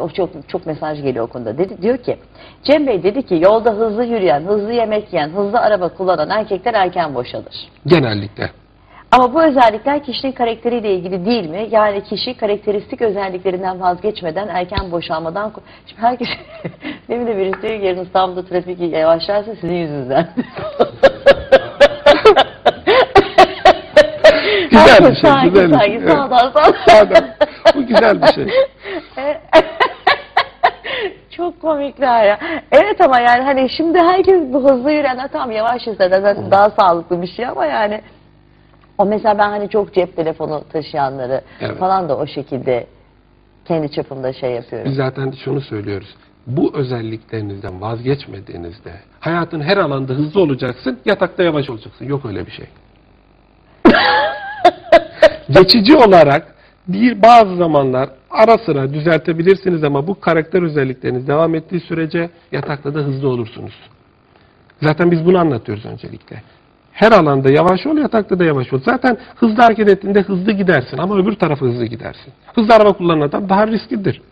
O çok çok mesaj geliyor o konuda. Dedi diyor ki Cem Bey dedi ki yolda hızlı yürüyen, hızlı yemek yiyen, hızlı araba kullanan erkekler erken boşalır. Genellikle. Ama bu özellikler kişinin karakteriyle ilgili değil mi? Yani kişi karakteristik özelliklerinden vazgeçmeden erken boşalmadan... Şimdi herkes... Demin de birisi diyor yarın İstanbul'da trafik yavaşlarsa sizin yüzünüzden. Güzel bir şey, güzel bir şey. Sağdan. Sağdan. Bu güzel bir şey. Çok komikler ya. Evet ama yani hani şimdi herkes bu hızlı yürüyen tamam yavaş yürüse zaten daha sağlıklı bir şey ama yani o mesela ben hani çok cep telefonu taşıyanları Evet. falan da o şekilde kendi çapımda şey yapıyorum. Biz zaten şunu söylüyoruz. Bu özelliklerinizden vazgeçmediğinizde hayatın her alanda hızlı olacaksın, yatakta yavaş olacaksın. Yok öyle bir şey. Geçici olarak bir bazı zamanlar ara sıra düzeltebilirsiniz ama bu karakter özellikleriniz devam ettiği sürece yatakta da hızlı olursunuz. Zaten biz bunu anlatıyoruz öncelikle. Her alanda yavaş ol, yatakta da yavaş ol. Zaten hızlı hareket ettiğinde hızlı gidersin ama öbür tarafa hızlı gidersin. Hızlı araba kullanan adam daha risklidir.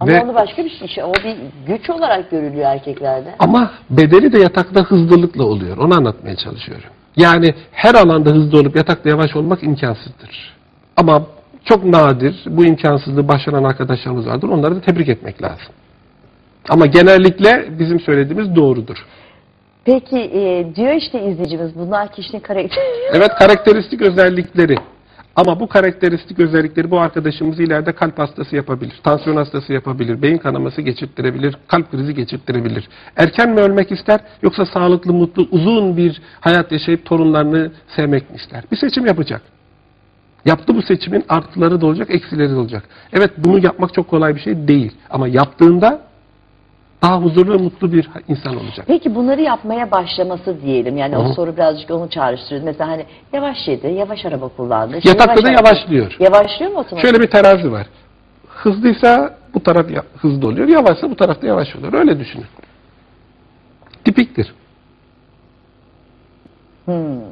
Ama Ve- onu başka bir şey, o bir güç olarak görülüyor erkeklerde. Ama bedeli de yatakta hızlılıkla oluyor. Onu anlatmaya çalışıyorum. Yani her alanda hızlı olup yatakta yavaş olmak imkansızdır. Ama çok nadir bu imkansızlığı başaran arkadaşlarımız vardır. Onları da tebrik etmek lazım. Ama genellikle bizim söylediğimiz doğrudur. Peki e, diyor işte izleyicimiz bunlar kişinin karakteri. Evet karakteristik özellikleri. Ama bu karakteristik özellikleri bu arkadaşımız ileride kalp hastası yapabilir, tansiyon hastası yapabilir, beyin kanaması geçirttirebilir, kalp krizi geçirttirebilir. Erken mi ölmek ister yoksa sağlıklı, mutlu, uzun bir hayat yaşayıp torunlarını sevmek mi ister? Bir seçim yapacak. Yaptı bu seçimin artıları da olacak, eksileri de olacak. Evet bunu yapmak çok kolay bir şey değil. Ama yaptığında daha huzurlu ve mutlu bir insan olacak. Peki bunları yapmaya başlaması diyelim. Yani Hı o soru birazcık onu çağrıştırır. Mesela hani yavaş yedi, yavaş araba kullandı. Şimdi Yatakta da yavaş araba- yavaşlıyor. Yavaşlıyor mu otomatik? Şöyle bir terazi var. Hızlıysa bu taraf hızlı oluyor. Yavaşsa bu tarafta yavaş oluyor. Öyle düşünün. Tipiktir. Hmm.